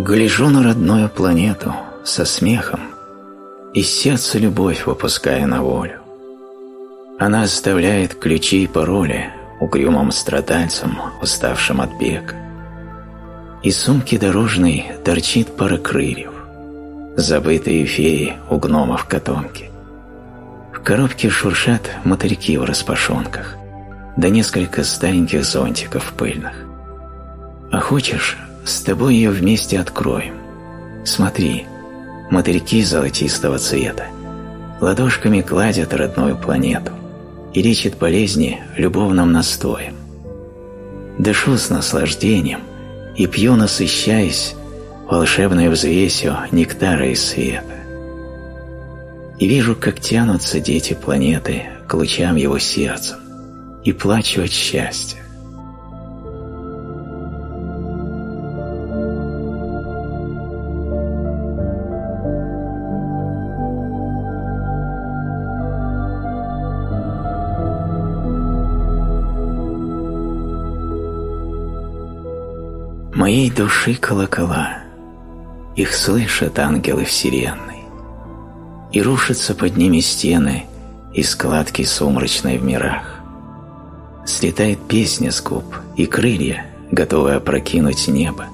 Гляжу на родную планету со смехом, Из сердца любовь выпуская на волю. Она оставляет ключи и пароли Угрюмым страдальцам, уставшим от бега. Из сумки дорожной торчит пара крыльев, Забытые феи у гномов котомки. В коробке шуршат мотыльки в распашонках, Да несколько стареньких зонтиков пыльных. А хочешь, с тобой ее вместе откроем. Смотри, мотыльки золотистого цвета ладошками кладят родную планету и лечит болезни любовным настоем. Дышу с наслаждением и пью, насыщаясь, волшебной взвесью нектара из света. И вижу, как тянутся дети планеты к лучам его сердцем, и плачу от счастья. Моей души колокола, их слышат ангелы вселенной, и рушатся под ними стены и складки сумрачной в мирах. Слетает песня с губ и крылья, готовые опрокинуть небо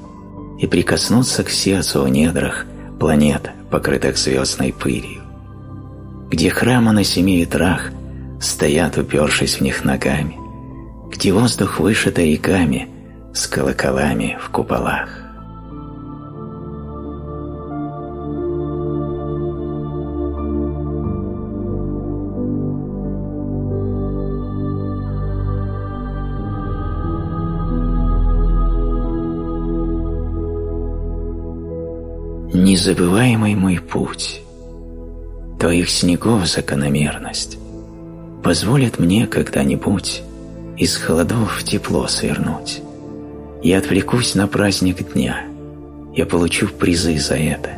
и прикоснуться к сердцу в недрах планет, покрытых звездной пылью, где храмы на семи ветрах стоят, упершись в них ногами, где воздух вышито реками – с колоколами в куполах. Незабываемый мой путь, Твоих снегов закономерность Позволит мне когда-нибудь Из холодов в тепло свернуть. Я отвлекусь на праздник дня. Я получу призы за это.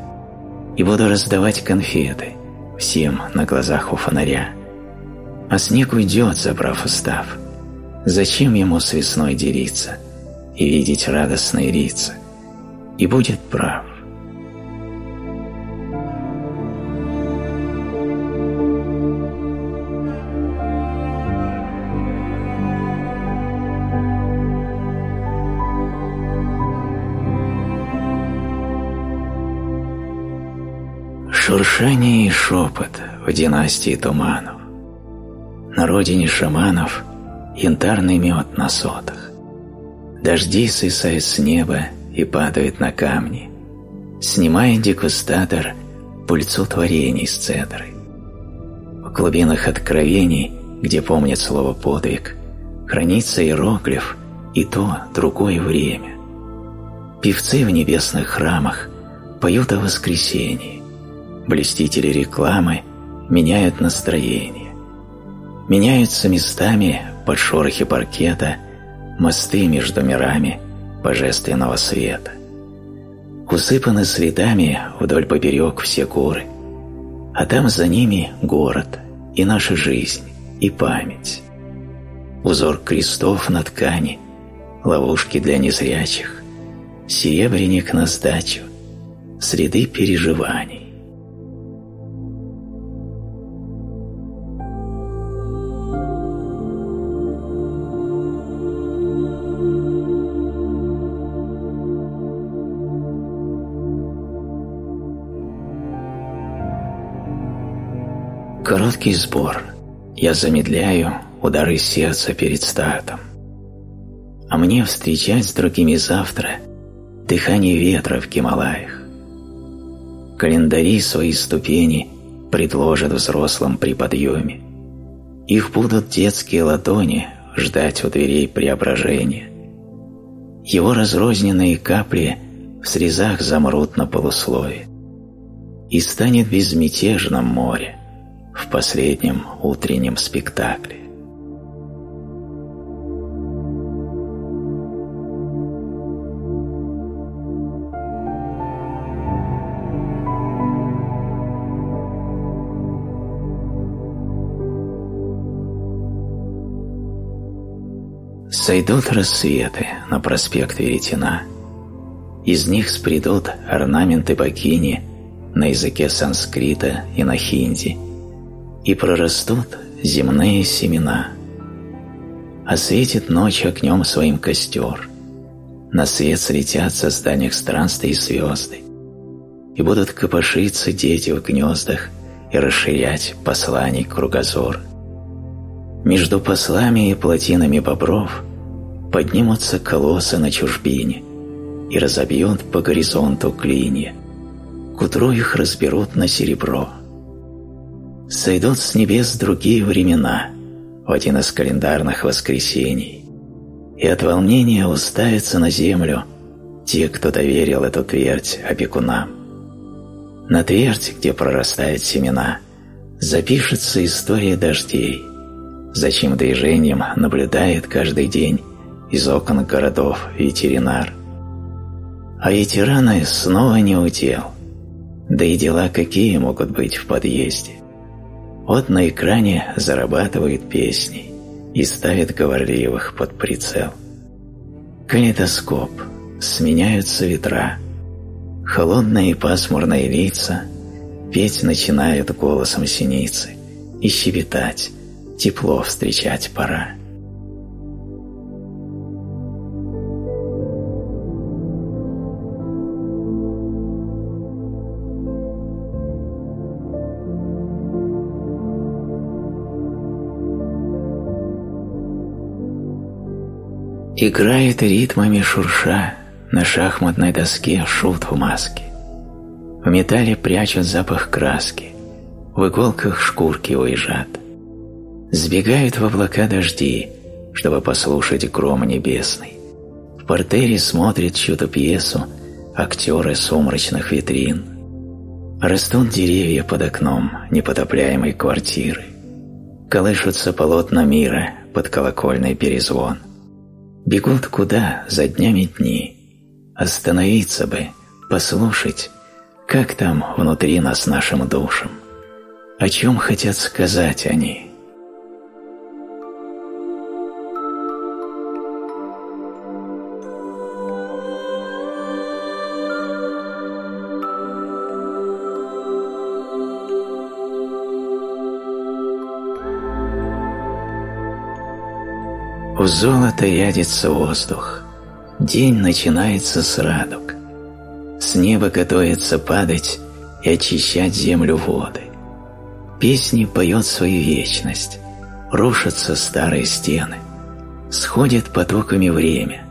И буду раздавать конфеты всем на глазах у фонаря. А снег уйдет, забрав устав. Зачем ему с весной делиться и видеть радостные лица? И будет прав. Шуршание и шепот в династии туманов. На родине шаманов янтарный мед на сотах. Дожди сысают с неба и падают на камни, снимая дегустатор пыльцу творений с цедрой. В глубинах откровений, где помнит слово «подвиг», хранится иероглиф и то другое время. Певцы в небесных храмах поют о воскресении, блестители рекламы меняют настроение. Меняются местами под шорохи паркета мосты между мирами божественного света. Усыпаны следами вдоль поперек все горы, а там за ними город и наша жизнь, и память. Узор крестов на ткани, ловушки для незрячих, серебряник на сдачу, среды переживаний. Короткий сбор. Я замедляю удары сердца перед стартом. А мне встречать с другими завтра дыхание ветра в Гималаях. Календари свои ступени предложат взрослым при подъеме. Их будут детские ладони ждать у дверей преображения. Его разрозненные капли в срезах замрут на полуслове. И станет безмятежным море, в последнем утреннем спектакле. Сойдут рассветы на проспекте Веретена, из них спредут орнаменты богини на языке санскрита и на хинди, и прорастут земные семена. Осветит ночь огнем своим костер, на свет слетят со зданиях странствий звезды, и будут копошиться дети в гнездах и расширять посланий кругозор. Между послами и плотинами бобров поднимутся колоссы на чужбине и разобьют по горизонту клинья. К утру их разберут на серебро. Сойдут с небес другие времена в один из календарных воскресений, и от волнения уставятся на землю те, кто доверил эту твердь опекунам. На твердь, где прорастают семена, запишется история дождей, зачем движением наблюдает каждый день из окон городов ветеринар. А ветераны снова не удел. Да и дела какие могут быть в подъезде. Вот на экране зарабатывают песни и ставят говорливых под прицел. Калейдоскоп, сменяются ветра, холодные и пасмурные лица. Петь начинают голосом синицы. И щебетать, тепло встречать пора. Играет ритмами шурша на шахматной доске шут в маске. В металле прячут запах краски, в иголках шкурки уезжат. Сбегают в облака дожди, чтобы послушать гром небесный. В портере смотрят чью-то пьесу актеры сумрачных витрин. Растут деревья под окном непотопляемой квартиры. Колышутся полотна мира под колокольный перезвон. Бегут куда за днями дни. Остановиться бы, послушать, как там внутри нас нашим душам. О чем хотят сказать они? В золото ядится воздух. День начинается с радуг. С неба готовится падать и очищать землю воды. Песни поет свою вечность. Рушатся старые стены. Сходит потоками время.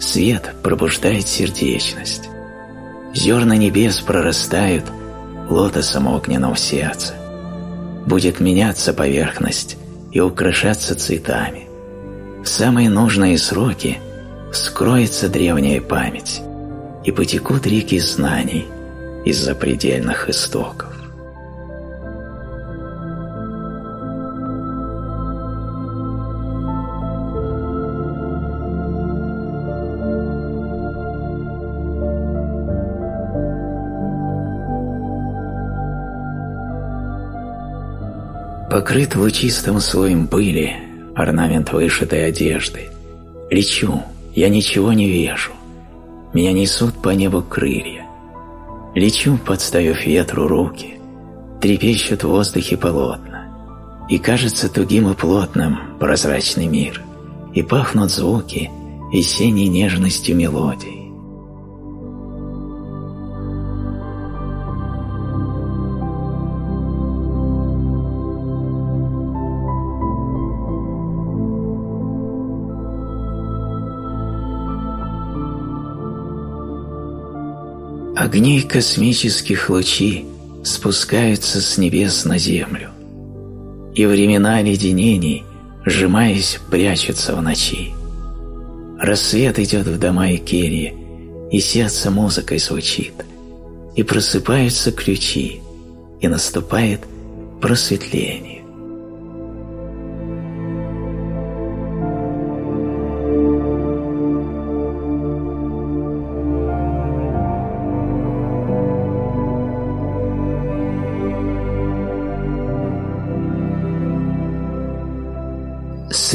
Свет пробуждает сердечность. Зерна небес прорастают лотосом огненном в сердце. Будет меняться поверхность и украшаться цветами в самые нужные сроки скроется древняя память и потекут реки знаний из запредельных истоков. Покрыт лучистым слоем пыли орнамент вышитой одежды. Лечу, я ничего не вижу. Меня несут по небу крылья. Лечу, подставив ветру руки, трепещут в воздухе полотна. И кажется тугим и плотным прозрачный мир, и пахнут звуки весенней нежностью мелодий. Огни космических лучей спускаются с небес на землю, и времена леденений, сжимаясь, прячутся в ночи. Рассвет идет в дома и кельи, и сердце музыкой звучит, и просыпаются ключи, и наступает просветление.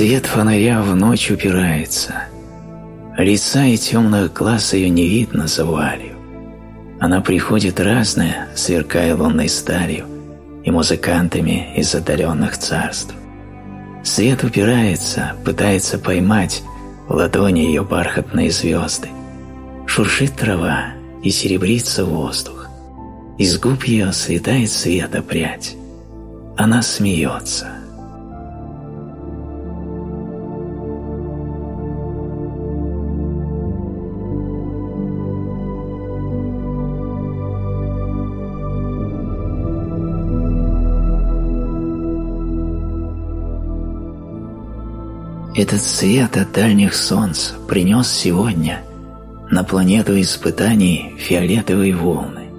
Свет фонаря в ночь упирается. Лица и темных глаз ее не видно за вуалью. Она приходит разная, сверкая лунной сталью, и музыкантами из отдаленных царств. Свет упирается, пытается поймать в ладони ее бархатные звезды. Шуршит трава и серебрится воздух. Из губ ее слетает света прядь. Она смеется. Этот свет от дальних солнц принес сегодня на планету испытаний фиолетовые волны.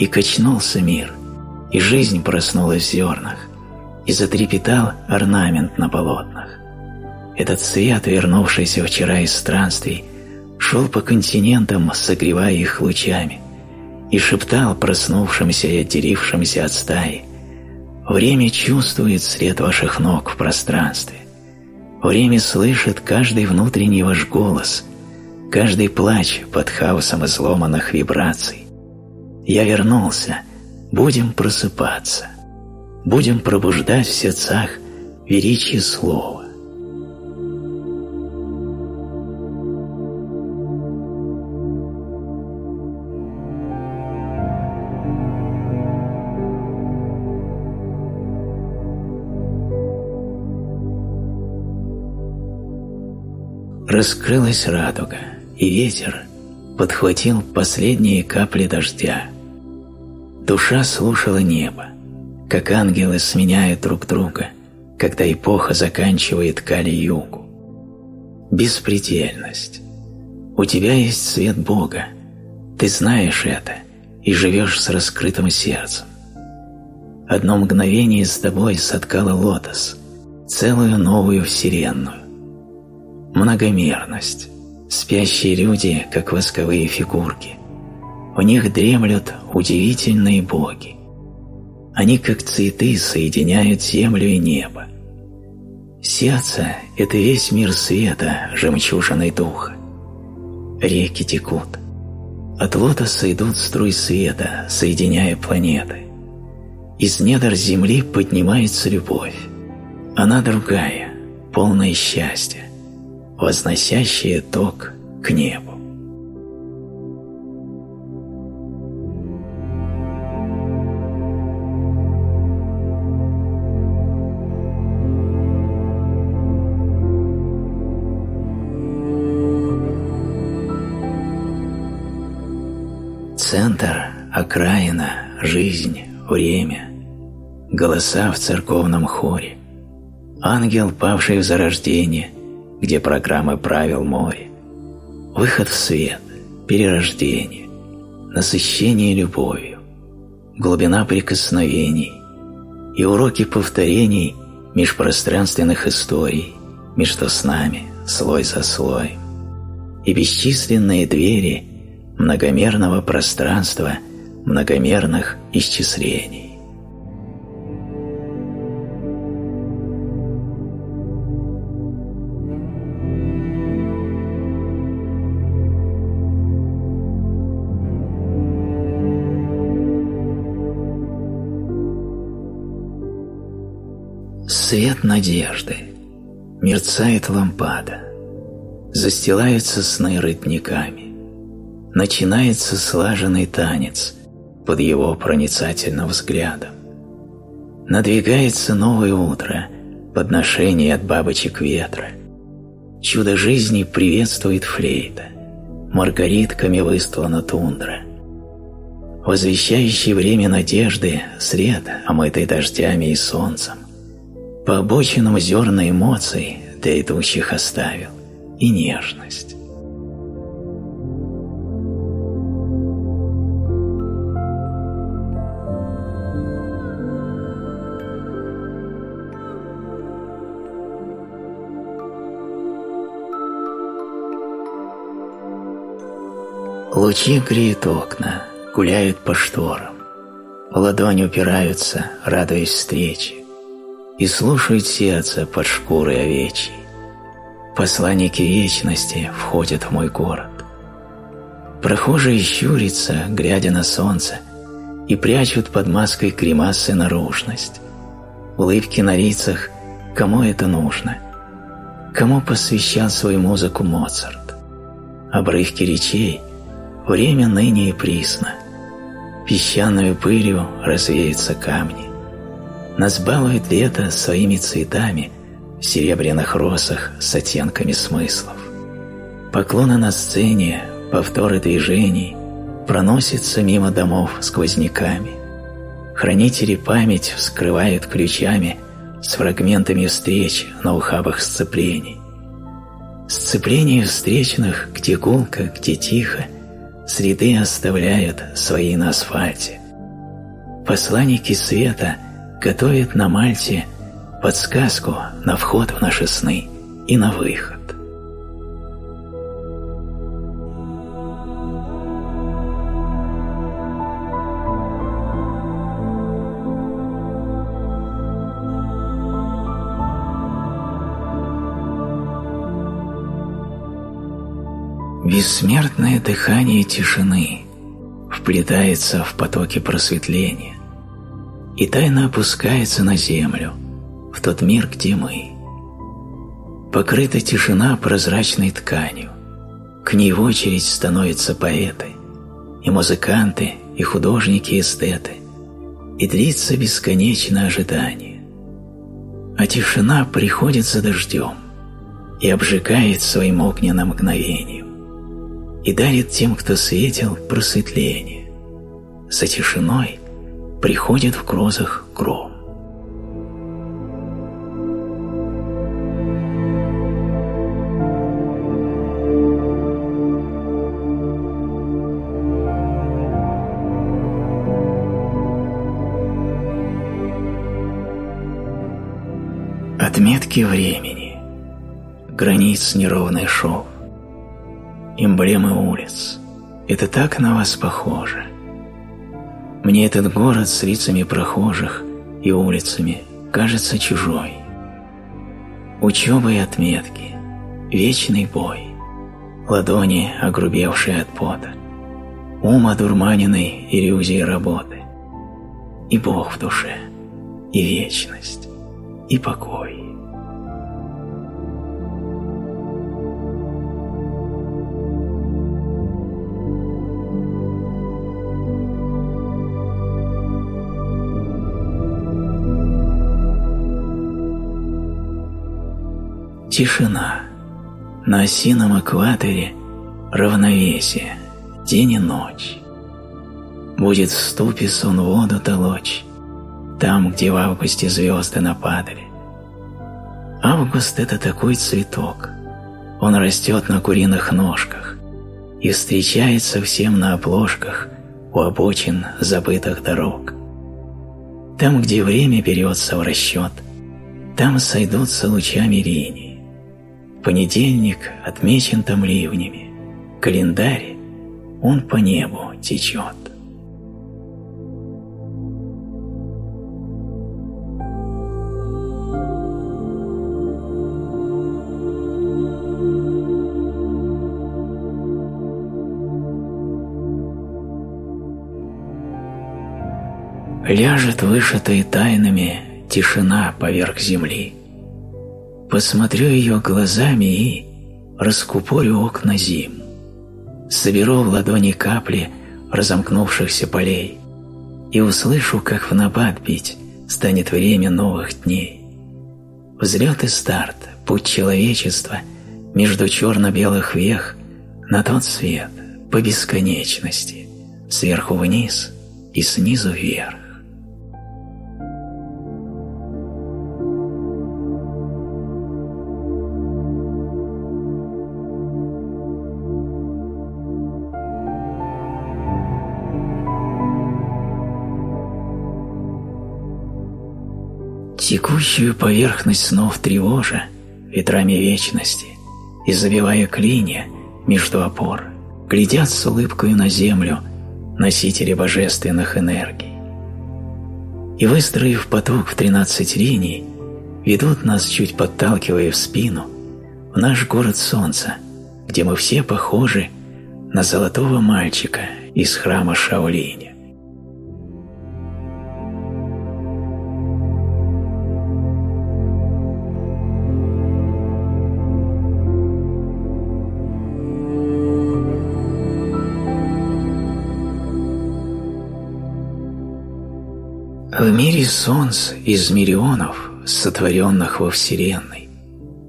И качнулся мир, и жизнь проснулась в зернах, и затрепетал орнамент на полотнах. Этот свет, вернувшийся вчера из странствий, шел по континентам, согревая их лучами, и шептал проснувшимся и отделившимся от стаи, «Время чувствует след ваших ног в пространстве. Время слышит каждый внутренний ваш голос, каждый плач под хаосом изломанных вибраций. Я вернулся, будем просыпаться, будем пробуждать в сердцах величие слова. Раскрылась радуга, и ветер подхватил последние капли дождя. Душа слушала небо, как ангелы сменяют друг друга, когда эпоха заканчивает Кали-югу. Беспредельность. У тебя есть свет Бога, ты знаешь это и живешь с раскрытым сердцем. Одно мгновение с тобой соткало лотос, целую новую вселенную многомерность. Спящие люди, как восковые фигурки. У них дремлют удивительные боги. Они, как цветы, соединяют землю и небо. Сердце – это весь мир света, жемчужиной духа. Реки текут. От лотоса идут струй света, соединяя планеты. Из недр земли поднимается любовь. Она другая, полная счастья возносящие ток к небу. Центр, окраина, жизнь, время, голоса в церковном хоре, ангел, павший в зарождение, где программы правил море, выход в свет, перерождение, насыщение любовью, глубина прикосновений и уроки повторений межпространственных историй между с нами, слой за слоем, и бесчисленные двери многомерного пространства многомерных исчислений. Свет надежды. Мерцает лампада. Застилаются сны родниками. Начинается слаженный танец под его проницательным взглядом. Надвигается новое утро, подношение от бабочек ветра. Чудо жизни приветствует флейта. Маргаритками выстлана тундра. Возвещающий время надежды свет, омытый дождями и солнцем, по обочинам зерна эмоций для идущих оставил. И нежность. Лучи греют окна, гуляют по шторам, в ладонь упираются, радуясь встрече и слушают сердце под шкурой овечьей. Посланники вечности входят в мой город. Прохожие щурятся, глядя на солнце, и прячут под маской гримасы наружность. Улыбки на лицах, кому это нужно? Кому посвящал свою музыку Моцарт? Обрывки речей, время ныне и присно. Песчаную пылью развеются камни. Нас балует лето своими цветами в серебряных росах с оттенками смыслов. Поклоны на сцене, повторы движений проносятся мимо домов сквозняками. Хранители память вскрывают ключами с фрагментами встреч на ухабах сцеплений. Сцепление встречных, где гулко, где тихо, следы оставляют свои на асфальте. Посланники света готовят на Мальте подсказку на вход в наши сны и на выход. Бессмертное дыхание тишины вплетается в потоки просветления и тайно опускается на землю, в тот мир, где мы. Покрыта тишина прозрачной тканью, к ней в очередь становятся поэты, и музыканты, и художники-эстеты, и длится бесконечное ожидание. А тишина приходит за дождем и обжигает своим огненным мгновением и дарит тем, кто светил, просветление. За тишиной приходит в грозах гром. Отметки времени, границ неровный шов, эмблемы улиц. Это так на вас похоже. Мне этот город с лицами прохожих и улицами кажется чужой. Учеба и отметки, вечный бой, ладони, огрубевшие от пота, ум одурманенный иллюзией работы, и Бог в душе, и вечность, и покой. Тишина. На осином экваторе равновесие, день и ночь. Будет в ступе сон воду толочь, там, где в августе звезды нападали. Август – это такой цветок. Он растет на куриных ножках и встречается всем на обложках у обочин забытых дорог. Там, где время берется в расчет, там сойдутся лучами линий. Понедельник отмечен там ливнями. Календарь, он по небу течет. Ляжет вышитой тайнами тишина поверх земли посмотрю ее глазами и раскупорю окна зим. Соберу в ладони капли разомкнувшихся полей и услышу, как в набат бить станет время новых дней. Взлет и старт, путь человечества между черно-белых вех на тот свет по бесконечности, сверху вниз и снизу вверх. Текущую поверхность снов тревожа ветрами вечности и забивая клинья между опор, глядят с улыбкой на землю носители божественных энергий. И выстроив поток в тринадцать линий, ведут нас, чуть подталкивая в спину, в наш город солнца, где мы все похожи на золотого мальчика из храма Шаолиня. В мире солнц из миллионов, сотворенных во Вселенной,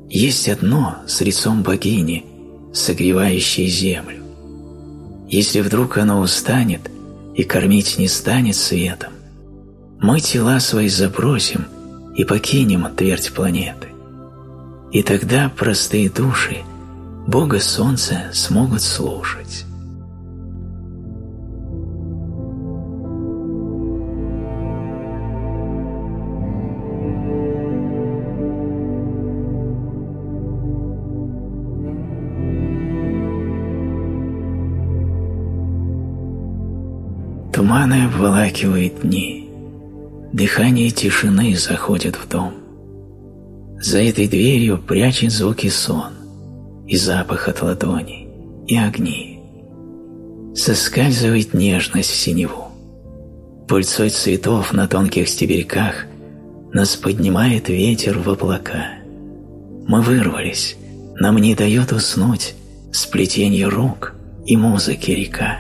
есть одно с лицом богини, согревающее землю. Если вдруг оно устанет и кормить не станет светом, мы тела свои забросим и покинем твердь планеты. И тогда простые души Бога Солнца смогут слушать. Туманы обволакивают дни, дыхание тишины заходит в дом. За этой дверью прячет звуки сон и запах от ладоней, и огни. Соскальзывает нежность в синеву. Пыльцой цветов на тонких стебельках нас поднимает ветер в облака. Мы вырвались, нам не дает уснуть сплетение рук и музыки река.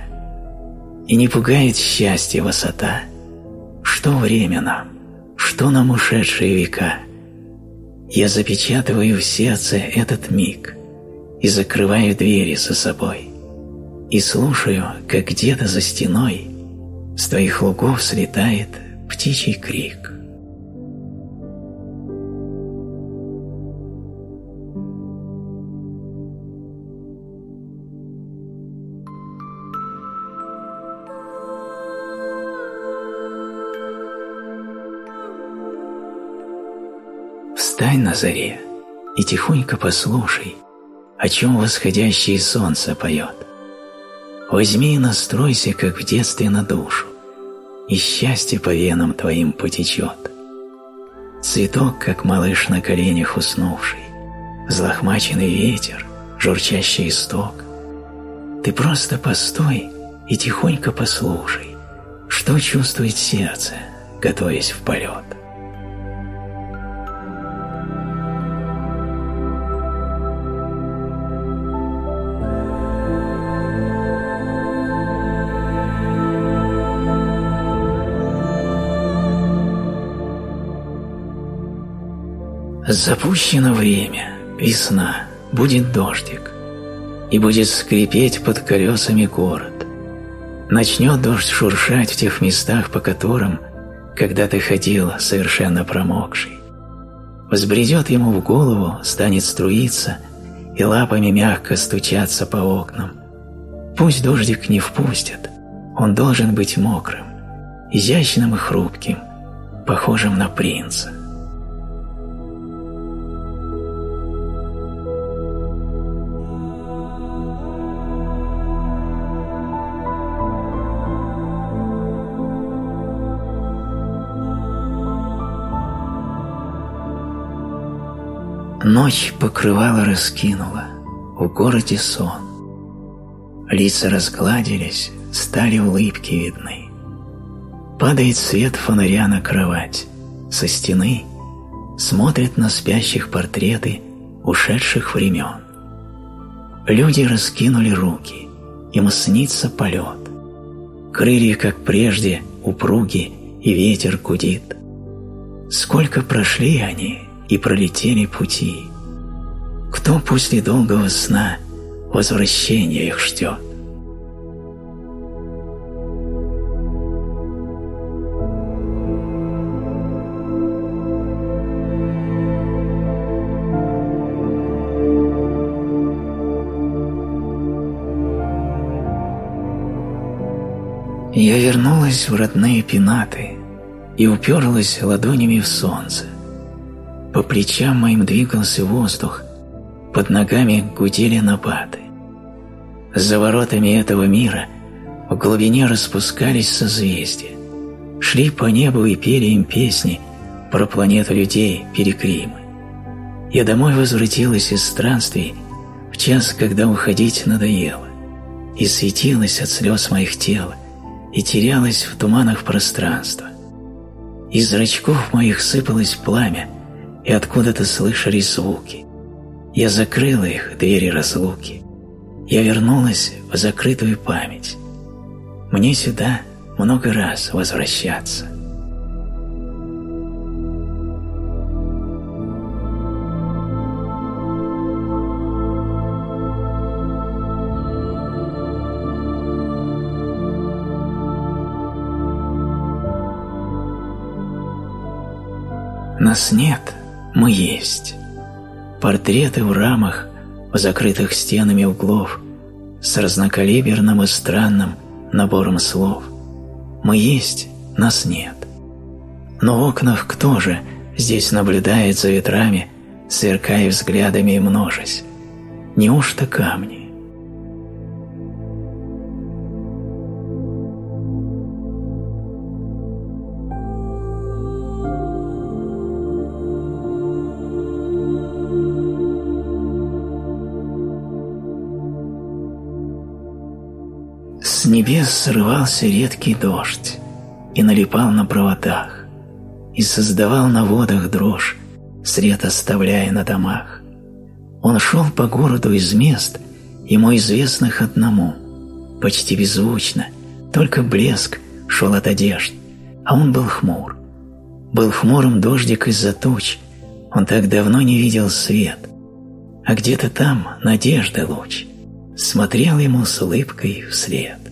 И не пугает счастье высота. Что время нам, что нам ушедшие века. Я запечатываю в сердце этот миг и закрываю двери за собой. И слушаю, как где-то за стеной с твоих лугов слетает птичий крик. Встань на заре и тихонько послушай, о чем восходящее солнце поет. Возьми и настройся, как в детстве, на душу, и счастье по венам твоим потечет. Цветок, как малыш на коленях уснувший, взлохмаченный ветер, журчащий исток. Ты просто постой и тихонько послушай, что чувствует сердце, готовясь в полет. Запущено время, весна, будет дождик, и будет скрипеть под колесами город. Начнет дождь шуршать в тех местах, по которым, когда ты ходил, совершенно промокший. Взбредет ему в голову, станет струиться и лапами мягко стучаться по окнам. Пусть дождик не впустят, он должен быть мокрым, изящным и хрупким, похожим на принца. Ночь покрывало раскинула, в городе сон. Лица разгладились, стали улыбки видны. Падает свет фонаря на кровать, со стены смотрят на спящих портреты ушедших времен. Люди раскинули руки, им снится полет. Крылья, как прежде, упруги, и ветер гудит. Сколько прошли они, и пролетели пути. Кто после долгого сна возвращения их ждет? Я вернулась в родные пенаты и уперлась ладонями в солнце. По плечам моим двигался воздух, под ногами гудели набаты. За воротами этого мира в глубине распускались созвездия, шли по небу и пели им песни про планету людей Перекримы. Я домой возвратилась из странствий в час, когда уходить надоело, и светилась от слез моих тела, и терялась в туманах пространства. Из зрачков моих сыпалось пламя, и откуда-то слышались звуки. Я закрыла их, двери разлуки. Я вернулась в закрытую память. Мне сюда много раз возвращаться. Нас нет, мы есть. Портреты в рамах, в закрытых стенами углов, с разнокалиберным и странным набором слов. Мы есть, нас нет. Но в окнах кто же здесь наблюдает за ветрами, сверкая взглядами и множась? Неужто камни? Небес срывался редкий дождь и налипал на проводах, и создавал на водах дрожь, сред оставляя на домах. Он шел по городу из мест, ему известных одному, почти беззвучно, только блеск шел от одежд, а он был хмур. Был хмурым дождик из-за туч, он так давно не видел свет, а где-то там надежда луч смотрел ему с улыбкой вслед.